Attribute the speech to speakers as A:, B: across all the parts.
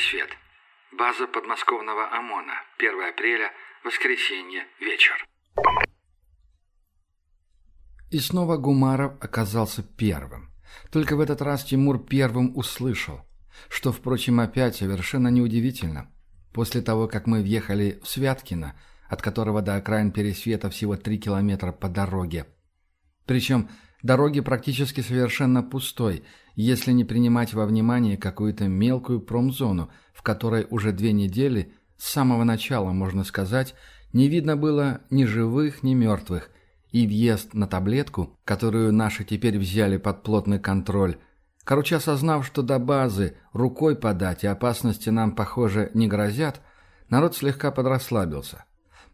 A: Пересвет. База подмосковного ОМОНа. 1 апреля, воскресенье, вечер.
B: И снова Гумаров оказался первым. Только в этот раз Тимур первым услышал, что, впрочем, опять совершенно неудивительно. После того, как мы въехали в Святкино, от которого до окраин Пересвета всего три километра по дороге. Причем дороги практически совершенно пустой, если не принимать во внимание какую-то мелкую промзону, в которой уже две недели, с самого начала, можно сказать, не видно было ни живых, ни мертвых – и въезд на таблетку, которую наши теперь взяли под плотный контроль. Короче, осознав, что до базы рукой подать и опасности нам, похоже, не грозят, народ слегка подрасслабился.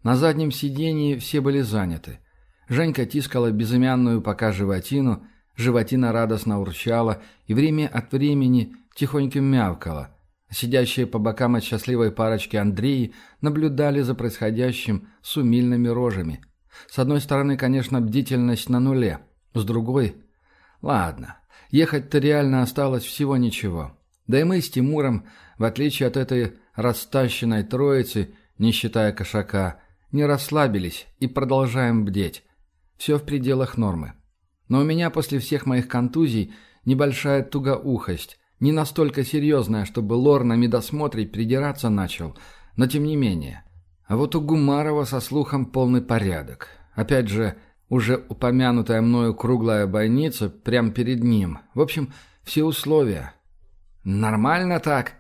B: На заднем сидении все были заняты. Женька тискала безымянную пока животину, животина радостно урчала и время от времени тихонько мявкала. Сидящие по бокам от счастливой парочки Андреи наблюдали за происходящим с умильными рожами – с одной стороны, конечно, бдительность на нуле. С другой... Ладно, ехать-то реально осталось всего ничего. Да и мы с Тимуром, в отличие от этой растащенной троицы, не считая кошака, не расслабились и продолжаем бдеть. Все в пределах нормы. Но у меня после всех моих контузий небольшая тугоухость, не настолько серьезная, чтобы лор на медосмотре придираться начал, но тем не менее. А вот у Гумарова со слухом полный порядок. Опять же, уже упомянутая мною круглая бойница прямо перед ним. В общем, все условия. «Нормально так?»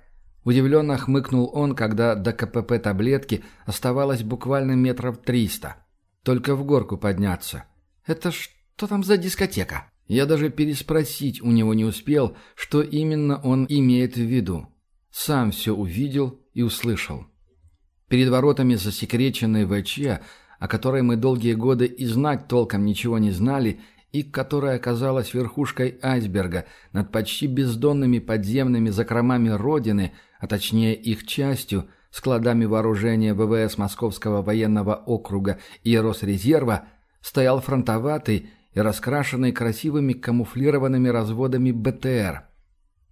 B: Удивленно хмыкнул он, когда до КПП таблетки оставалось буквально метров триста. Только в горку подняться. «Это что там за дискотека?» Я даже переспросить у него не успел, что именно он имеет в виду. Сам все увидел и услышал. Перед воротами засекреченной ВЧ, о которой мы долгие годы и знать толком ничего не знали, и которая оказалась верхушкой айсберга над почти бездонными подземными закромами Родины, а точнее их частью, складами вооружения ВВС Московского военного округа и Росрезерва, стоял фронтоватый и раскрашенный красивыми камуфлированными разводами БТР.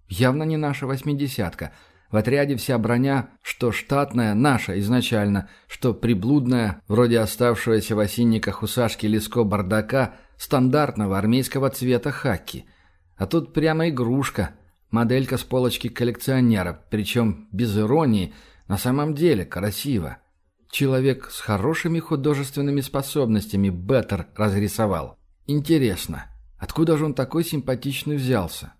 B: Явно не наша восьмидесятка – в отряде вся броня, что штатная, наша изначально, что приблудная, вроде оставшегося в осинниках у Сашки Леско бардака, стандартного армейского цвета хаки. А тут прямо игрушка, моделька с полочки коллекционера, причем без иронии, на самом деле красиво. Человек с хорошими художественными способностями Беттер разрисовал. Интересно, откуда же он такой симпатичный взялся?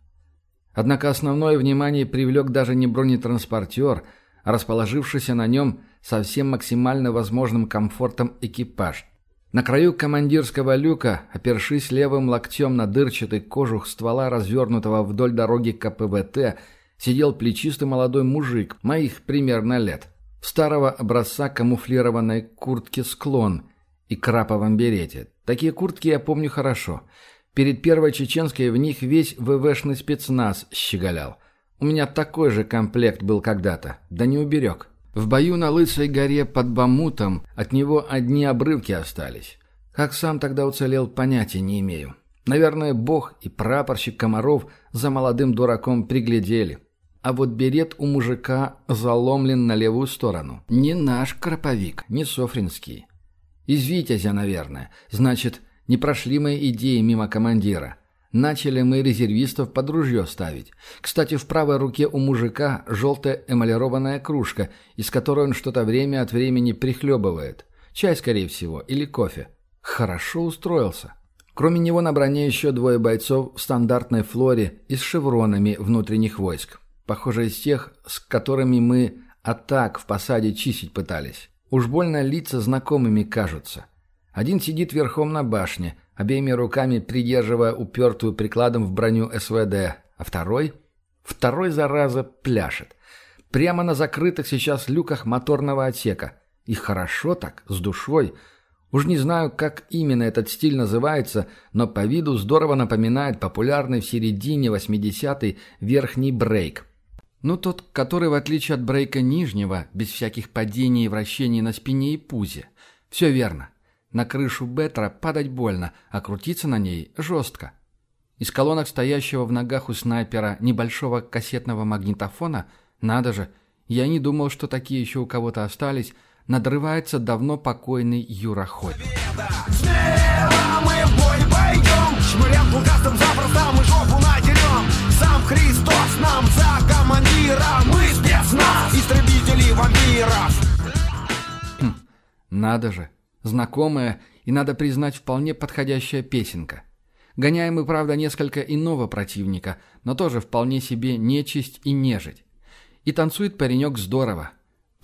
B: Однако основное внимание привлек даже не бронетранспортер, а расположившийся на нем со всем максимально возможным комфортом экипаж. На краю командирского люка, опершись левым локтем на дырчатый кожух ствола, развернутого вдоль дороги КПВТ, сидел плечистый молодой мужик, моих примерно лет, в старого образца камуфлированной куртке «Склон» и краповом берете. Такие куртки я помню хорошо – Перед первой чеченской в них весь ВВшный спецназ щеголял. У меня такой же комплект был когда-то, да не уберег. В бою на Лысой горе под Бамутом от него одни обрывки остались. Как сам тогда уцелел, понятия не имею. Наверное, бог и прапорщик Комаров за молодым дураком приглядели. А вот берет у мужика заломлен на левую сторону. Не наш краповик, не софринский. Из Витязя, наверное. Значит, не прошли мои идеи мимо командира. Начали мы резервистов под ружье ставить. Кстати, в правой руке у мужика желтая эмалированная кружка, из которой он что-то время от времени прихлебывает. Чай, скорее всего, или кофе. Хорошо устроился. Кроме него на броне еще двое бойцов в стандартной флоре и с шевронами внутренних войск. Похоже, из тех, с которыми мы атак в посаде чистить пытались. Уж больно лица знакомыми кажутся. Один сидит верхом на башне, обеими руками придерживая упертую прикладом в броню СВД, а второй... Второй, зараза, пляшет. Прямо на закрытых сейчас люках моторного отсека. И хорошо так, с душой. Уж не знаю, как именно этот стиль называется, но по виду здорово напоминает популярный в середине 80-й верхний брейк. Ну, тот, который, в отличие от брейка нижнего, без всяких падений и вращений на спине и пузе. Все верно. На крышу Бетра падать больно, а крутиться на ней жестко. Из колонок стоящего в ногах у снайпера небольшого кассетного магнитофона Надо же, я не думал, что такие еще у кого-то остались. Надрывается давно покойный Юра
C: Сам Христос нам за командира Мы спецназ, истребители вампиров
B: Надо же, знакомая и, надо признать, вполне подходящая песенка. Гоняем мы, правда, несколько иного противника, но тоже вполне себе нечисть и нежить. И танцует паренек здорово,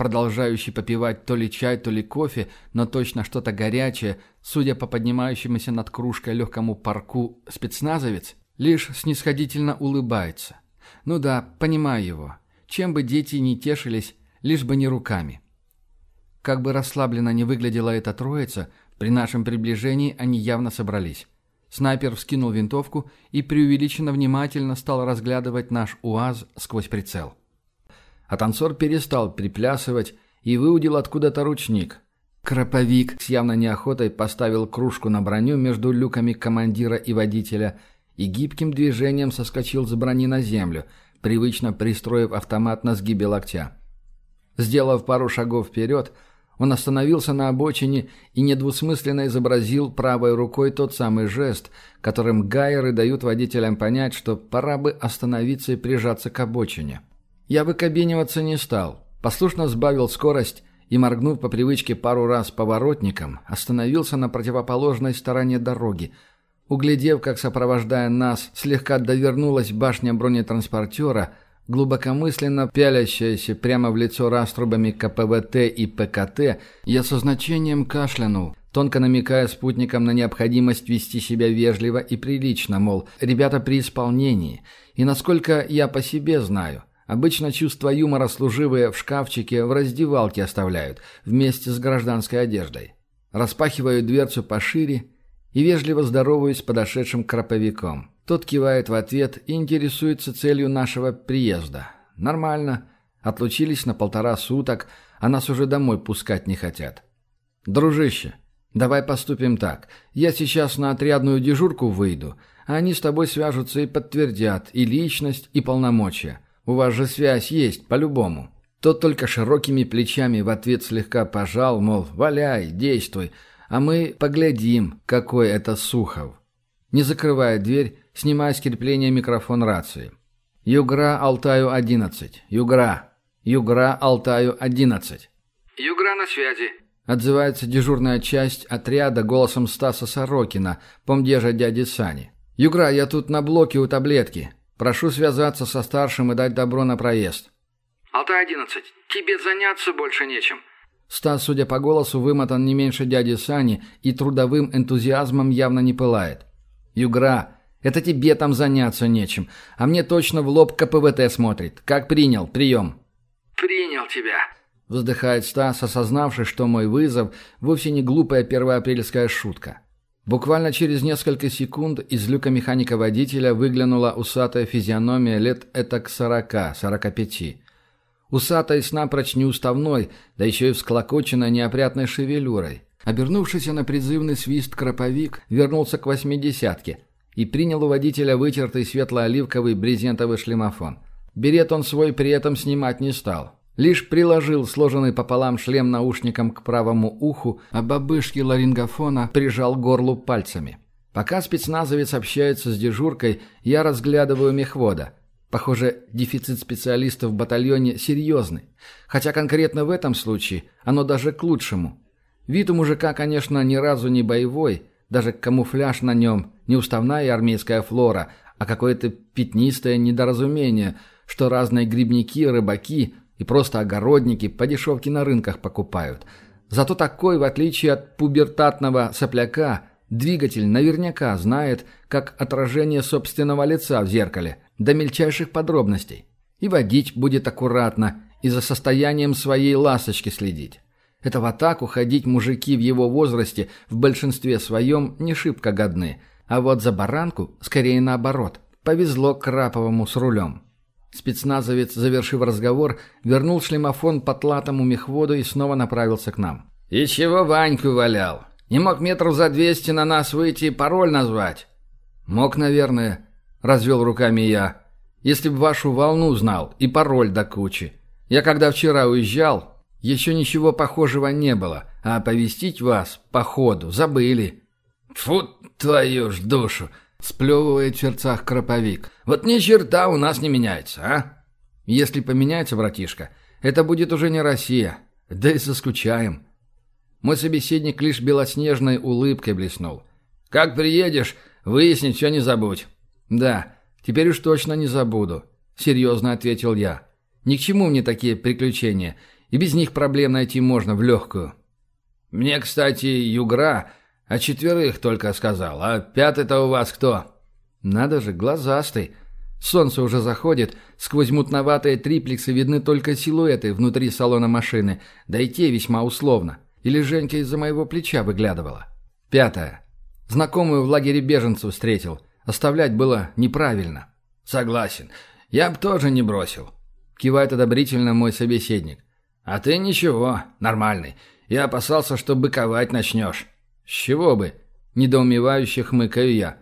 B: продолжающий попивать то ли чай, то ли кофе, но точно что-то горячее, судя по поднимающемуся над кружкой легкому парку спецназовец, лишь снисходительно улыбается. Ну да, понимаю его. Чем бы дети не тешились, лишь бы не руками. Как бы расслабленно не выглядела эта троица, при нашем приближении они явно собрались. Снайпер вскинул винтовку и преувеличенно внимательно стал разглядывать наш УАЗ сквозь прицел. А танцор перестал приплясывать и выудил откуда-то ручник. Краповик с явно неохотой поставил кружку на броню между люками командира и водителя и гибким движением соскочил с брони на землю, привычно пристроив автомат на сгибе локтя. Сделав пару шагов вперед, он остановился на обочине и недвусмысленно изобразил правой рукой тот самый жест, которым гайеры дают водителям понять, что пора бы остановиться и прижаться к обочине. Я выкабиниваться не стал. Послушно сбавил скорость и, моргнув по привычке пару раз поворотником, остановился на противоположной стороне дороги. Углядев, как, сопровождая нас, слегка довернулась башня бронетранспортера, глубокомысленно пялящаяся прямо в лицо раструбами КПВТ и ПКТ, я со значением кашлянул, тонко намекая спутникам на необходимость вести себя вежливо и прилично, мол, ребята при исполнении, и насколько я по себе знаю – Обычно чувство юмора служивые в шкафчике в раздевалке оставляют, вместе с гражданской одеждой. Распахиваю дверцу пошире и вежливо здороваюсь с подошедшим краповиком. Тот кивает в ответ и интересуется целью нашего приезда. Нормально. Отлучились на полтора суток, а нас уже домой пускать не хотят. Дружище, давай поступим так. Я сейчас на отрядную дежурку выйду, а они с тобой свяжутся и подтвердят и личность, и полномочия. У вас же связь есть, по-любому». Тот только широкими плечами в ответ слегка пожал, мол, валяй, действуй, а мы поглядим, какой это Сухов. Не закрывая дверь, снимая с крепления микрофон рации. «Югра Алтаю-11. Югра. Югра Алтаю-11».
A: «Югра на связи», —
B: отзывается дежурная часть отряда голосом Стаса Сорокина, помдежа дяди Сани. «Югра, я тут на блоке у таблетки. Прошу связаться со старшим и дать добро на проезд».
A: «Алтай-11, тебе заняться больше нечем».
B: Стас, судя по голосу, вымотан не меньше дяди Сани и трудовым энтузиазмом явно не пылает. «Югра, это тебе там заняться нечем, а мне точно в лоб КПВТ смотрит. Как принял? Прием».
A: «Принял тебя», —
B: вздыхает Стас, осознавший, что мой вызов вовсе не глупая первоапрельская шутка. Буквально через несколько секунд из люка механика-водителя выглянула усатая физиономия лет этак сорока-сорока пяти. Усатая с напрочь неуставной, да еще и всклокоченной неопрятной шевелюрой. Обернувшийся на призывный свист краповик вернулся к восьмидесятке и принял у водителя вытертый светло-оливковый брезентовый шлемофон. Берет он свой при этом снимать не стал. Лишь приложил сложенный пополам шлем наушником к правому уху, а бабышки ларингофона прижал горлу пальцами. Пока спецназовец общается с дежуркой, я разглядываю мехвода. Похоже, дефицит специалистов в батальоне серьезный. Хотя конкретно в этом случае оно даже к лучшему. Вид у мужика, конечно, ни разу не боевой, даже камуфляж на нем не уставная армейская флора, а какое-то пятнистое недоразумение, что разные грибники, рыбаки и просто огородники по дешевке на рынках покупают. Зато такой, в отличие от пубертатного сопляка, двигатель наверняка знает, как отражение собственного лица в зеркале, до мельчайших подробностей. И водить будет аккуратно, и за состоянием своей ласточки следить. Это в атаку ходить мужики в его возрасте в большинстве своем не шибко годны, а вот за баранку скорее наоборот. Повезло Краповому с рулем. Спецназовец, завершив разговор, вернул шлемофон потлатому мехводу и снова направился к нам. «И чего Ваньку валял? Не мог метров за двести на нас выйти и пароль назвать?» «Мог, наверное», — развел руками я. Если б вашу волну знал и пароль до кучи. Я когда вчера уезжал, еще ничего похожего не было, а оповестить вас, по ходу, забыли». «Фу, твою ж душу!» — сплевывает в сердцах кроповик. «Вот ни черта у нас не меняется, а?» «Если поменяется, братишка, это будет уже не Россия. Да и соскучаем». Мой собеседник лишь белоснежной улыбкой блеснул. «Как приедешь, выяснить все не забудь». «Да, теперь уж точно не забуду», — серьезно ответил я. «Ни к чему мне такие приключения, и без них проблем найти можно в легкую». «Мне, кстати, югра о четверых только сказал, а пятый-то у вас кто?» «Надо же, глазастый. Солнце уже заходит, сквозь мутноватые триплексы видны только силуэты внутри салона машины, да и те весьма условно. Или Женька из-за моего плеча выглядывала. Пятое. Знакомую в лагере беженцев встретил. Оставлять было неправильно. Согласен. Я б тоже не бросил. Кивает одобрительно мой собеседник. А ты ничего, нормальный. Я опасался, что быковать начнешь. С чего бы? Недоумевающе хмыкаю я.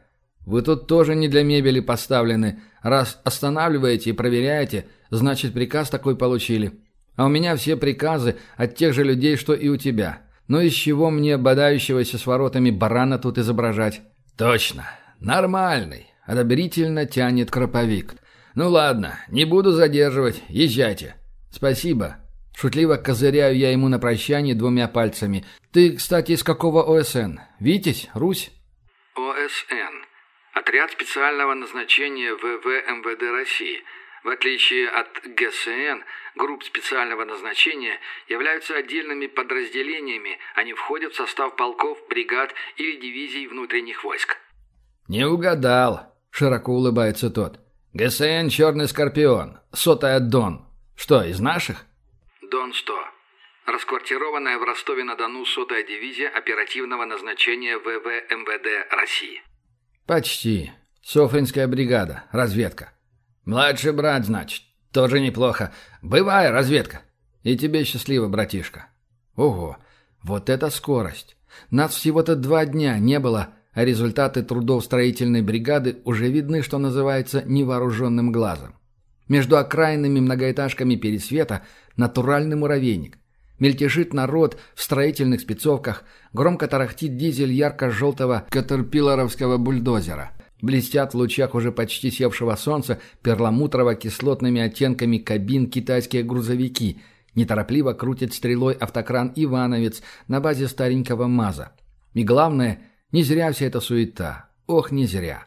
B: Вы тут тоже не для мебели поставлены. Раз останавливаете и проверяете, значит приказ такой получили. А у меня все приказы от тех же людей, что и у тебя. Но из чего мне бодающегося с воротами барана тут изображать? Точно. Нормальный. Одобрительно тянет кроповик. Ну ладно, не буду задерживать. Езжайте. Спасибо. Шутливо козыряю я ему на прощание двумя пальцами. Ты, кстати, из какого ОСН? Витязь? Русь?
A: ОСН. Отряд специального назначения ВВ МВД России – в отличие от ГСН, групп специального назначения являются отдельными подразделениями, они входят в состав полков, бригад или дивизий внутренних войск.
B: «Не угадал», — широко улыбается тот. «ГСН «Черный Скорпион», сотая «Дон». Что, из наших?»
A: «Дон-100». Расквартированная в Ростове-на-Дону сотая дивизия оперативного назначения ВВ МВД России.
B: «Почти. Софринская бригада. Разведка. «Младший брат, значит. Тоже неплохо. Бывай, разведка. И тебе счастливо, братишка». «Ого, вот это скорость. Нас всего-то два дня не было, а результаты трудов строительной бригады уже видны, что называется, невооруженным глазом. Между окраинными многоэтажками Пересвета натуральный муравейник. Мельтешит народ в строительных спецовках, громко тарахтит дизель ярко-желтого катерпилларовского бульдозера. Блестят в лучах уже почти севшего солнца перламутрово-кислотными оттенками кабин китайские грузовики. Неторопливо крутит стрелой автокран «Ивановец» на базе старенького МАЗа. И главное, не зря вся эта суета. Ох, не зря.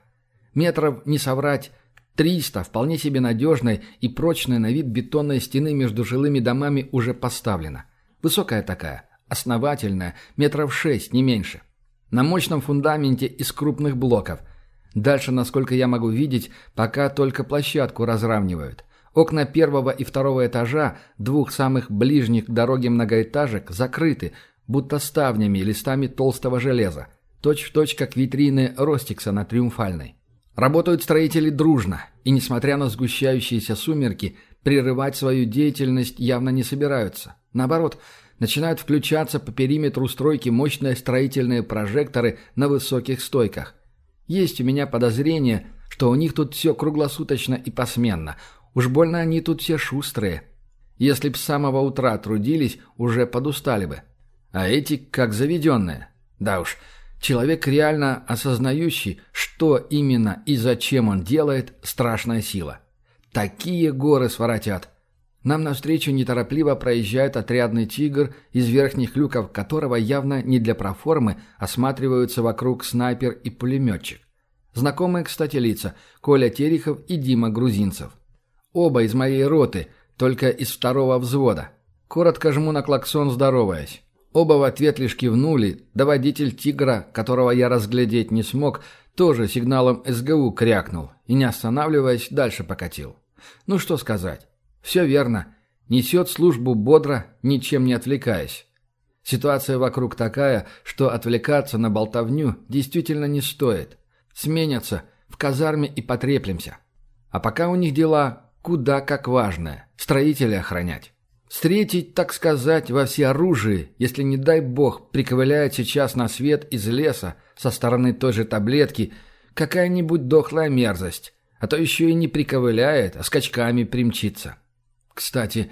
B: Метров, не соврать, триста вполне себе надежной и прочной на вид бетонной стены между жилыми домами уже поставлена. Высокая такая, основательная, метров шесть, не меньше. На мощном фундаменте из крупных блоков – Дальше, насколько я могу видеть, пока только площадку разравнивают. Окна первого и второго этажа, двух самых ближних к дороге многоэтажек, закрыты, будто ставнями и листами толстого железа. Точь в точь, как витрины Ростикса на Триумфальной. Работают строители дружно, и, несмотря на сгущающиеся сумерки, прерывать свою деятельность явно не собираются. Наоборот, начинают включаться по периметру стройки мощные строительные прожекторы на высоких стойках. Есть у меня подозрение, что у них тут все круглосуточно и посменно. Уж больно они тут все шустрые. Если б с самого утра трудились, уже подустали бы. А эти как заведенные. Да уж, человек реально осознающий, что именно и зачем он делает, страшная сила. Такие горы своротят. Нам навстречу неторопливо проезжает отрядный «Тигр», из верхних люков которого явно не для проформы осматриваются вокруг снайпер и пулеметчик. Знакомые, кстати, лица – Коля Терехов и Дима Грузинцев. Оба из моей роты, только из второго взвода. Коротко жму на клаксон, здороваясь. Оба в ответ лишь кивнули, да водитель «Тигра», которого я разглядеть не смог, тоже сигналом СГУ крякнул и, не останавливаясь, дальше покатил. Ну что сказать. Все верно. Несет службу бодро, ничем не отвлекаясь. Ситуация вокруг такая, что отвлекаться на болтовню действительно не стоит. Сменятся, в казарме и потреплемся. А пока у них дела куда как важное. Строителей охранять. Встретить, так сказать, во всеоружии, если, не дай бог, приковыляет сейчас на свет из леса со стороны той же таблетки какая-нибудь дохлая мерзость, А то еще и не приковыляет, а скачками примчится. Кстати,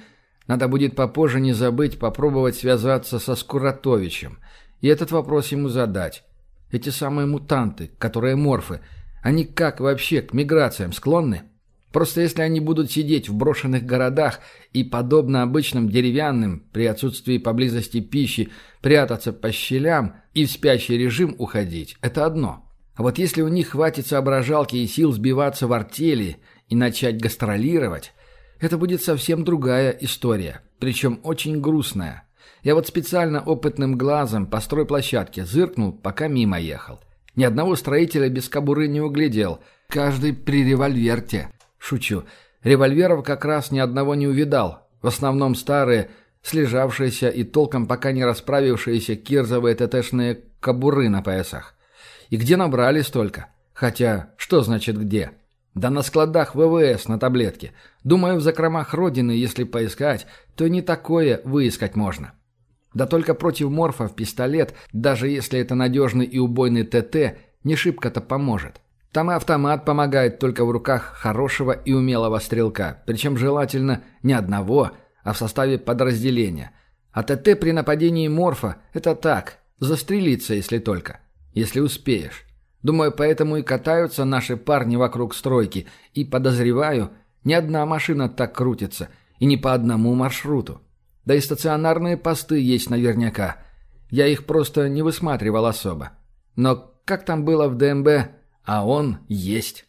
B: надо будет попозже не забыть попробовать связаться со Скуратовичем и этот вопрос ему задать. Эти самые мутанты, которые морфы, они как вообще к миграциям склонны? Просто если они будут сидеть в брошенных городах и, подобно обычным деревянным, при отсутствии поблизости пищи, прятаться по щелям и в спящий режим уходить, это одно. А вот если у них хватит соображалки и сил сбиваться в артели и начать гастролировать, это будет совсем другая история, причем очень грустная. Я вот специально опытным глазом по стройплощадке зыркнул, пока мимо ехал. Ни одного строителя без кобуры не углядел, каждый при револьверте. Шучу. Револьверов как раз ни одного не увидал. В основном старые, слежавшиеся и толком пока не расправившиеся кирзовые ТТшные кобуры на поясах. И где набрали столько? Хотя, что значит где? Да на складах ВВС на таблетке. Думаю, в закромах Родины, если поискать, то не такое выискать можно. Да только против морфов пистолет, даже если это надежный и убойный ТТ, не шибко-то поможет. Там и автомат помогает только в руках хорошего и умелого стрелка, причем желательно не одного, а в составе подразделения. А ТТ при нападении морфа – это так, застрелиться, если только, если успеешь. Думаю, поэтому и катаются наши парни вокруг стройки, и, подозреваю, ни одна машина так крутится, и не по одному маршруту. Да и стационарные посты есть наверняка. Я их просто не высматривал особо. Но как там было в ДМБ, а он есть.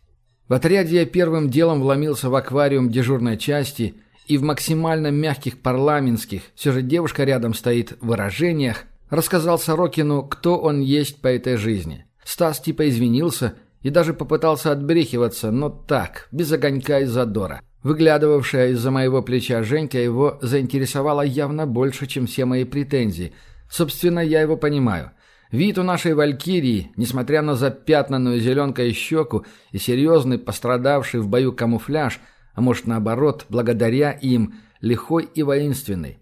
B: В отряде я первым делом вломился в аквариум дежурной части и в максимально мягких парламентских, все же девушка рядом стоит, выражениях, рассказал Сорокину, кто он есть по этой жизни. Стас типа извинился и даже попытался отбрехиваться, но так, без огонька и задора. Выглядывавшая из-за моего плеча Женька его заинтересовала явно больше, чем все мои претензии. Собственно, я его понимаю. Вид у нашей валькирии, несмотря на запятнанную зеленкой щеку и серьезный пострадавший в бою камуфляж, а может наоборот, благодаря им, лихой и воинственный.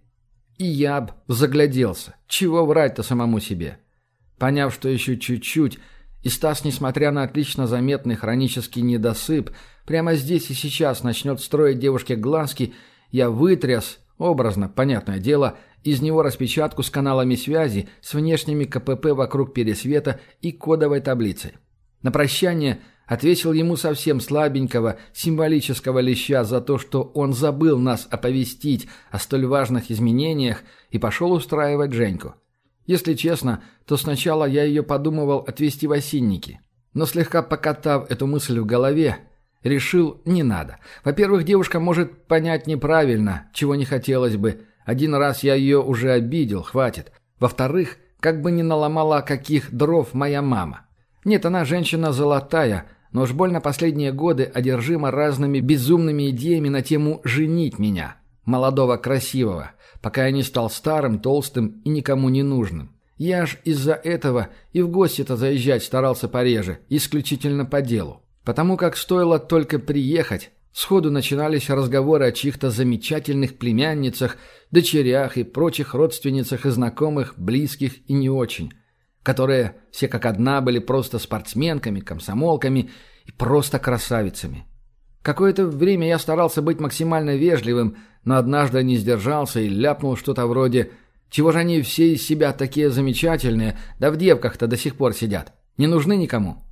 B: И я б загляделся. Чего врать-то самому себе? Поняв, что еще чуть-чуть, и Стас, несмотря на отлично заметный хронический недосып, прямо здесь и сейчас начнет строить девушке глазки, я вытряс, образно, понятное дело, из него распечатку с каналами связи, с внешними КПП вокруг пересвета и кодовой таблицей. На прощание отвесил ему совсем слабенького, символического леща за то, что он забыл нас оповестить о столь важных изменениях и пошел устраивать Женьку. Если честно, то сначала я ее подумывал отвезти в осинники. Но слегка покатав эту мысль в голове, решил не надо. Во-первых, девушка может понять неправильно, чего не хотелось бы, один раз я ее уже обидел, хватит. Во-вторых, как бы ни наломала каких дров моя мама. Нет, она женщина золотая, но уж больно последние годы одержима разными безумными идеями на тему «женить меня», молодого красивого, пока я не стал старым, толстым и никому не нужным. Я ж из-за этого и в гости-то заезжать старался пореже, исключительно по делу. Потому как стоило только приехать, Сходу начинались разговоры о чьих-то замечательных племянницах, дочерях и прочих родственницах и знакомых, близких и не очень, которые все как одна были просто спортсменками, комсомолками и просто красавицами. Какое-то время я старался быть максимально вежливым, но однажды не сдержался и ляпнул что-то вроде «Чего же они все из себя такие замечательные, да в девках-то до сих пор сидят? Не нужны никому?»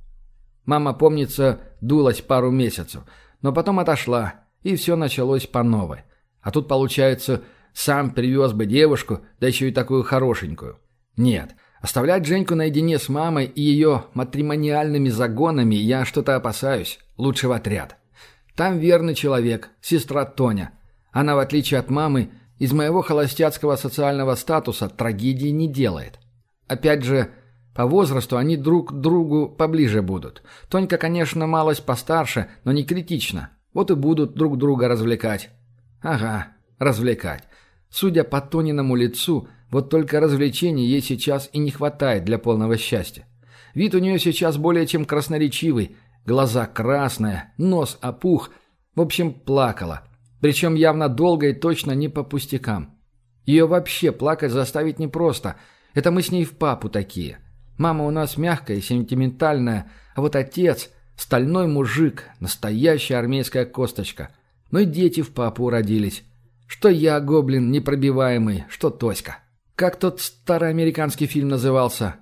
B: Мама, помнится, дулась пару месяцев – но потом отошла, и все началось по новой. А тут, получается, сам привез бы девушку, да еще и такую хорошенькую. Нет, оставлять Женьку наедине с мамой и ее матримониальными загонами я что-то опасаюсь. Лучше в отряд. Там верный человек, сестра Тоня. Она, в отличие от мамы, из моего холостяцкого социального статуса трагедии не делает. Опять же, по возрасту они друг к другу поближе будут. Тонька, конечно, малость постарше, но не критично. Вот и будут друг друга развлекать. Ага, развлекать. Судя по Тониному лицу, вот только развлечений ей сейчас и не хватает для полного счастья. Вид у нее сейчас более чем красноречивый. Глаза красные, нос опух. В общем, плакала. Причем явно долго и точно не по пустякам. Ее вообще плакать заставить непросто. Это мы с ней в папу такие. Мама у нас мягкая и сентиментальная, а вот отец Стальной мужик, настоящая армейская косточка. Ну и дети в папу родились. Что я, гоблин, непробиваемый, что Тоська. Как тот старый американский фильм назывался?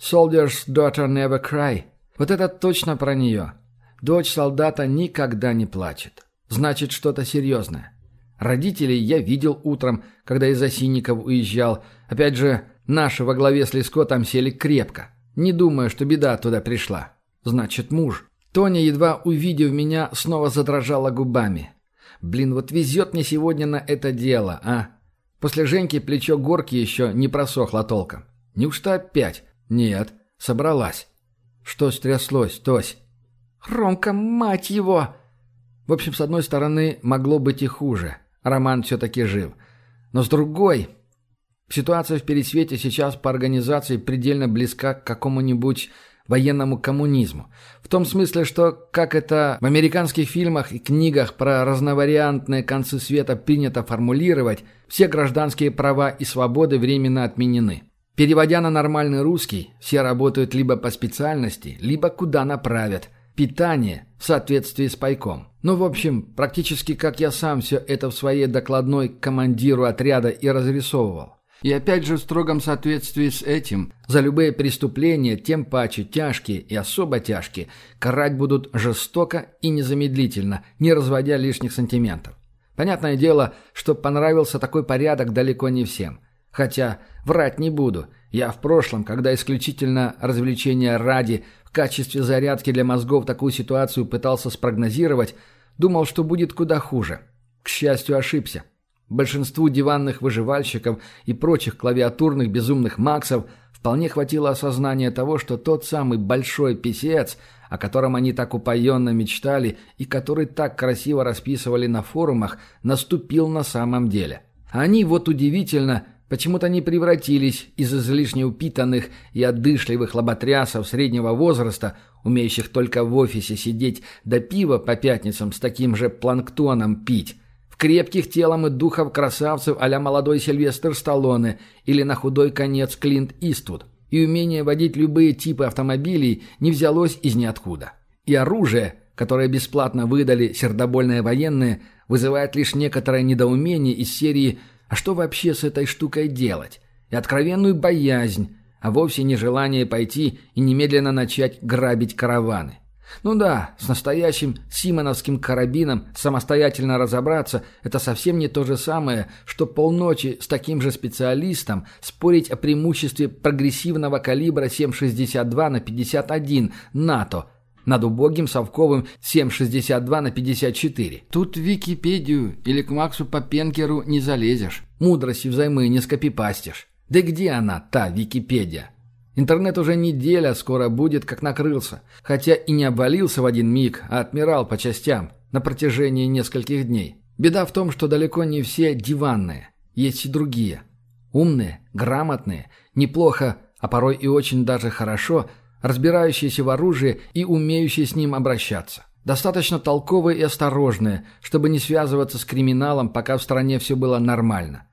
B: «Soldier's Daughter Never Cry». Вот это точно про нее. Дочь солдата никогда не плачет. Значит, что-то серьезное. Родителей я видел утром, когда из Осинников уезжал. Опять же, наши во главе с Леско там сели крепко. Не думаю, что беда туда пришла. Значит, муж. Тоня, едва увидев меня, снова задрожала губами. Блин, вот везет мне сегодня на это дело, а? После Женьки плечо горки еще не просохло толком. Неужто опять? Нет, собралась. Что стряслось, Тось? Ромка, мать его! В общем, с одной стороны, могло быть и хуже. Роман все-таки жив. Но с другой... Ситуация в Пересвете сейчас по организации предельно близка к какому-нибудь военному коммунизму. В том смысле, что, как это в американских фильмах и книгах про разновариантные концы света принято формулировать, все гражданские права и свободы временно отменены. Переводя на нормальный русский, все работают либо по специальности, либо куда направят. Питание в соответствии с пайком. Ну, в общем, практически как я сам все это в своей докладной командиру отряда и разрисовывал. И опять же в строгом соответствии с этим, за любые преступления, тем паче тяжкие и особо тяжкие, карать будут жестоко и незамедлительно, не разводя лишних сантиментов. Понятное дело, что понравился такой порядок далеко не всем. Хотя, врать не буду, я в прошлом, когда исключительно развлечения ради, в качестве зарядки для мозгов такую ситуацию пытался спрогнозировать, думал, что будет куда хуже. К счастью, ошибся. Большинству диванных выживальщиков и прочих клавиатурных безумных максов вполне хватило осознания того, что тот самый большой писец, о котором они так упоенно мечтали и который так красиво расписывали на форумах, наступил на самом деле. Они, вот удивительно, почему-то не превратились из излишне упитанных и отдышливых лоботрясов среднего возраста, умеющих только в офисе сидеть до пива по пятницам с таким же планктоном пить, крепких телом и духов красавцев а молодой Сильвестр Сталлоне или на худой конец Клинт Иствуд. И умение водить любые типы автомобилей не взялось из ниоткуда. И оружие, которое бесплатно выдали сердобольные военные, вызывает лишь некоторое недоумение из серии «А что вообще с этой штукой делать?» и откровенную боязнь, а вовсе не желание пойти и немедленно начать грабить караваны. Ну да, с настоящим симоновским карабином самостоятельно разобраться – это совсем не то же самое, что полночи с таким же специалистом спорить о преимуществе прогрессивного калибра 7,62 на 51 НАТО над убогим совковым 7,62 на 54. Тут в Википедию или к Максу Попенкеру не залезешь, мудрости взаймы не скопипастишь. Да где она, та Википедия? Интернет уже неделя скоро будет, как накрылся. Хотя и не обвалился в один миг, а отмирал по частям на протяжении нескольких дней. Беда в том, что далеко не все диванные. Есть и другие. Умные, грамотные, неплохо, а порой и очень даже хорошо, разбирающиеся в оружии и умеющие с ним обращаться. Достаточно толковые и осторожные, чтобы не связываться с криминалом, пока в стране все было нормально.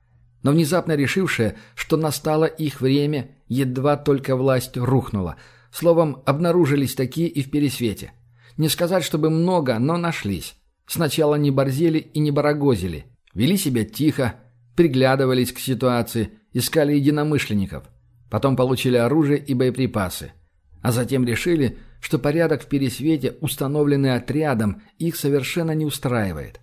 B: Но внезапно решившие, что настало их время Едва только власть рухнула. Словом, обнаружились такие и в Пересвете. Не сказать, чтобы много, но нашлись. Сначала не борзели и не барагозили. Вели себя тихо, приглядывались к ситуации, искали единомышленников. Потом получили оружие и боеприпасы. А затем решили, что порядок в Пересвете, установленный отрядом, их совершенно не устраивает.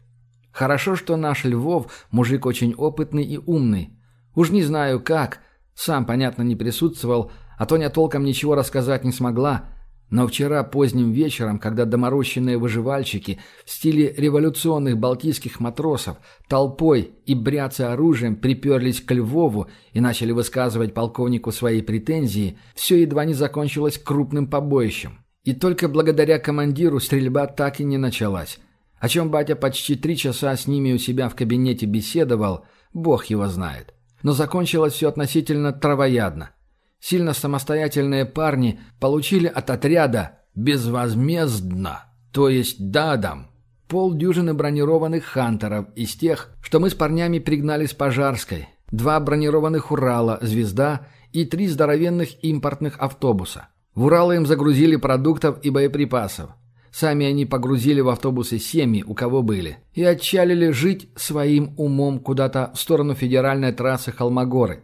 B: Хорошо, что наш Львов мужик очень опытный и умный. Уж не знаю как, сам, понятно, не присутствовал, а Тоня толком ничего рассказать не смогла. Но вчера поздним вечером, когда доморощенные выживальщики в стиле революционных балтийских матросов толпой и бряться оружием приперлись к Львову и начали высказывать полковнику свои претензии, все едва не закончилось крупным побоищем. И только благодаря командиру стрельба так и не началась. О чем батя почти три часа с ними у себя в кабинете беседовал, бог его знает но закончилось все относительно травоядно. Сильно самостоятельные парни получили от отряда безвозмездно, то есть дадом, полдюжины бронированных хантеров из тех, что мы с парнями пригнали с Пожарской, два бронированных Урала «Звезда» и три здоровенных импортных автобуса. В Уралы им загрузили продуктов и боеприпасов. Сами они погрузили в автобусы семьи, у кого были, и отчалили жить своим умом куда-то в сторону федеральной трассы Холмогоры.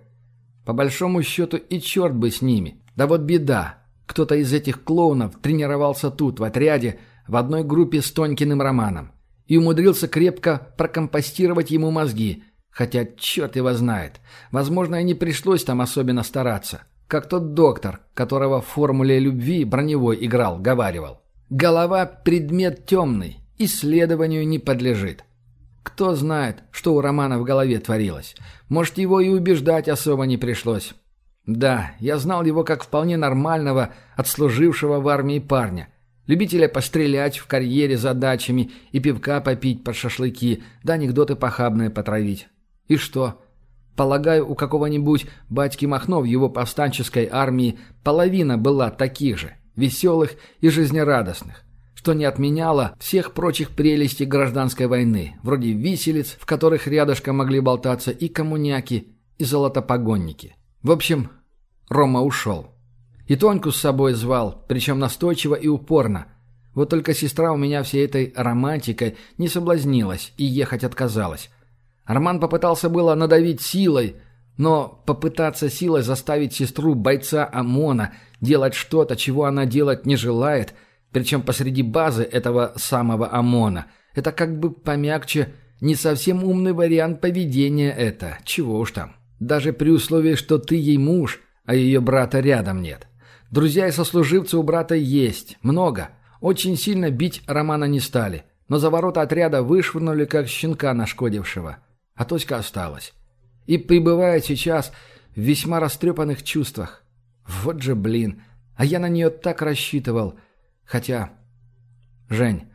B: По большому счету и черт бы с ними. Да вот беда. Кто-то из этих клоунов тренировался тут, в отряде, в одной группе с Тонькиным Романом. И умудрился крепко прокомпостировать ему мозги. Хотя черт его знает. Возможно, и не пришлось там особенно стараться. Как тот доктор, которого в «Формуле любви» броневой играл, говаривал. Голова – предмет темный, исследованию не подлежит. Кто знает, что у Романа в голове творилось. Может, его и убеждать особо не пришлось. Да, я знал его как вполне нормального, отслужившего в армии парня. Любителя пострелять в карьере за дачами и пивка попить под шашлыки, да анекдоты похабные потравить. И что? Полагаю, у какого-нибудь батьки Махно в его повстанческой армии половина была таких же веселых и жизнерадостных, что не отменяло всех прочих прелестей гражданской войны, вроде виселиц, в которых рядышком могли болтаться и коммуняки, и золотопогонники. В общем, Рома ушел. И Тоньку с собой звал, причем настойчиво и упорно. Вот только сестра у меня всей этой романтикой не соблазнилась и ехать отказалась. Арман попытался было надавить силой, но попытаться силой заставить сестру бойца ОМОНа делать что-то, чего она делать не желает, причем посреди базы этого самого ОМОНа, это как бы помягче, не совсем умный вариант поведения это, чего уж там. Даже при условии, что ты ей муж, а ее брата рядом нет. Друзья и сослуживцы у брата есть, много. Очень сильно бить Романа не стали, но за ворота отряда вышвырнули, как щенка нашкодившего. А Тоська осталась и пребывает сейчас в весьма растрепанных чувствах. Вот же блин, а я на нее так рассчитывал. Хотя... Жень,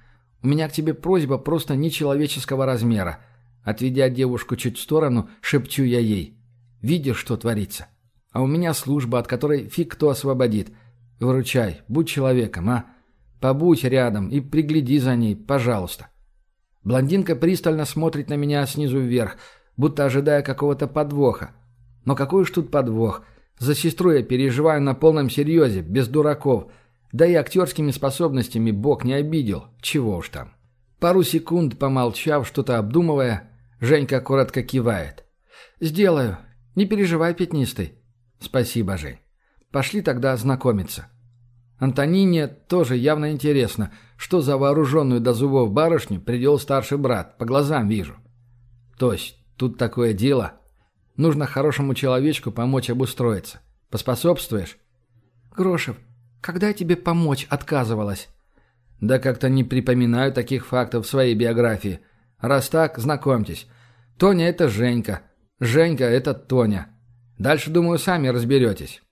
B: у меня к тебе просьба просто нечеловеческого размера. Отведя девушку чуть в сторону, шепчу я ей. Видишь, что творится? А у меня служба, от которой фиг кто освободит. Выручай, будь человеком, а? Побудь рядом и пригляди за ней, пожалуйста. Блондинка пристально смотрит на меня снизу вверх, будто ожидая какого-то подвоха. Но какой уж тут подвох. За сестру я переживаю на полном серьезе, без дураков. Да и актерскими способностями Бог не обидел. Чего уж там. Пару секунд, помолчав, что-то обдумывая, Женька коротко кивает. «Сделаю. Не переживай, пятнистый». «Спасибо, Жень. Пошли тогда знакомиться». Антонине тоже явно интересно, что за вооруженную до зубов барышню придел старший брат, по глазам вижу. То есть Тут такое дело. Нужно хорошему человечку помочь обустроиться. Поспособствуешь? Грошев, когда я тебе помочь отказывалась? Да как-то не припоминаю таких фактов в своей биографии. Раз так, знакомьтесь. Тоня – это Женька. Женька – это Тоня. Дальше, думаю, сами разберетесь.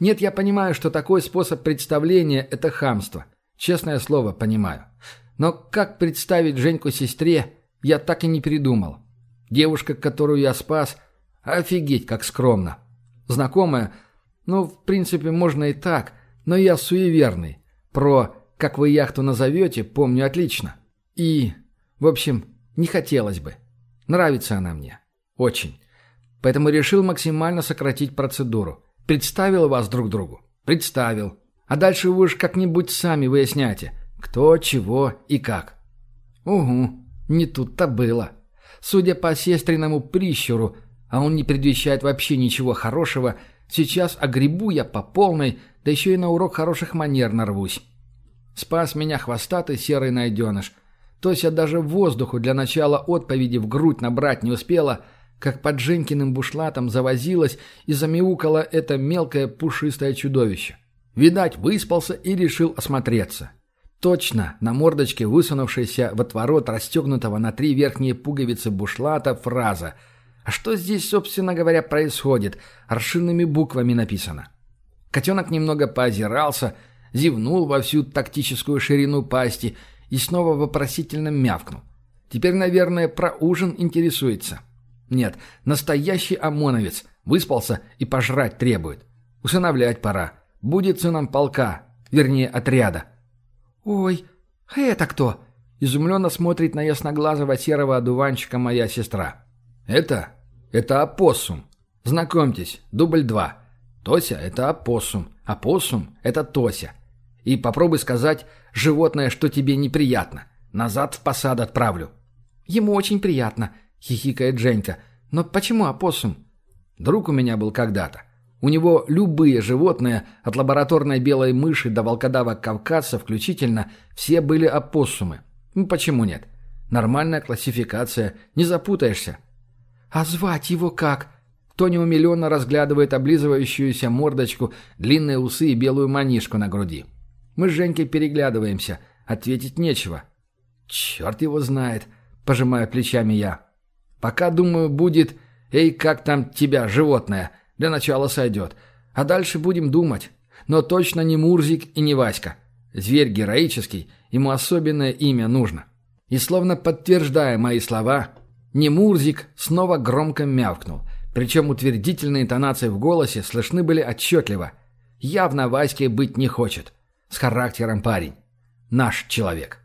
B: Нет, я понимаю, что такой способ представления – это хамство. Честное слово, понимаю. Но как представить Женьку сестре, я так и не придумал. Девушка, которую я спас, офигеть, как скромно. Знакомая, ну, в принципе, можно и так, но я суеверный. Про «как вы яхту назовете» помню отлично. И, в общем, не хотелось бы. Нравится она мне. Очень. Поэтому решил максимально сократить процедуру. Представил вас друг другу? Представил. А дальше вы уж как-нибудь сами выясняйте, кто, чего и как. Угу, не тут-то было. Судя по сестриному прищуру, а он не предвещает вообще ничего хорошего, сейчас огребу я по полной, да еще и на урок хороших манер нарвусь. Спас меня хвостатый серый найденыш. Тося даже воздуху для начала отповеди в грудь набрать не успела, как под Женькиным бушлатом завозилась и замяукало это мелкое пушистое чудовище. Видать, выспался и решил осмотреться. Точно, на мордочке высунувшейся в отворот расстегнутого на три верхние пуговицы бушлата фраза «А что здесь, собственно говоря, происходит?» аршинными буквами написано. Котенок немного поозирался, зевнул во всю тактическую ширину пасти и снова вопросительно мявкнул. Теперь, наверное, про ужин интересуется. Нет, настоящий ОМОНовец, выспался и пожрать требует. Усыновлять пора. Будет сыном полка, вернее, отряда. «Ой, а это кто?» Изумленно смотрит на ясноглазого серого одуванчика моя сестра. «Это? Это опоссум. Знакомьтесь, дубль два. Тося – это опоссум. Опоссум – это Тося. И попробуй сказать животное, что тебе неприятно. Назад в посад отправлю». «Ему очень приятно», — хихикает Женька. «Но почему опоссум?» Друг у меня был когда-то. У него любые животные, от лабораторной белой мыши до волкодава кавказца включительно, все были опоссумы. Ну, почему нет? Нормальная классификация, не запутаешься. «А звать его как?» Тони умиленно разглядывает облизывающуюся мордочку, длинные усы и белую манишку на груди. Мы с Женькой переглядываемся. Ответить нечего. «Черт его знает», — пожимаю плечами я. «Пока, думаю, будет «Эй, как там тебя, животное?» Для начала сойдет. А дальше будем думать. Но точно не Мурзик и не Васька. Зверь героический, ему особенное имя нужно. И словно подтверждая мои слова, не Мурзик снова громко мявкнул. Причем утвердительные интонации в голосе слышны были отчетливо. Явно Ваське быть не хочет. С характером парень. Наш человек.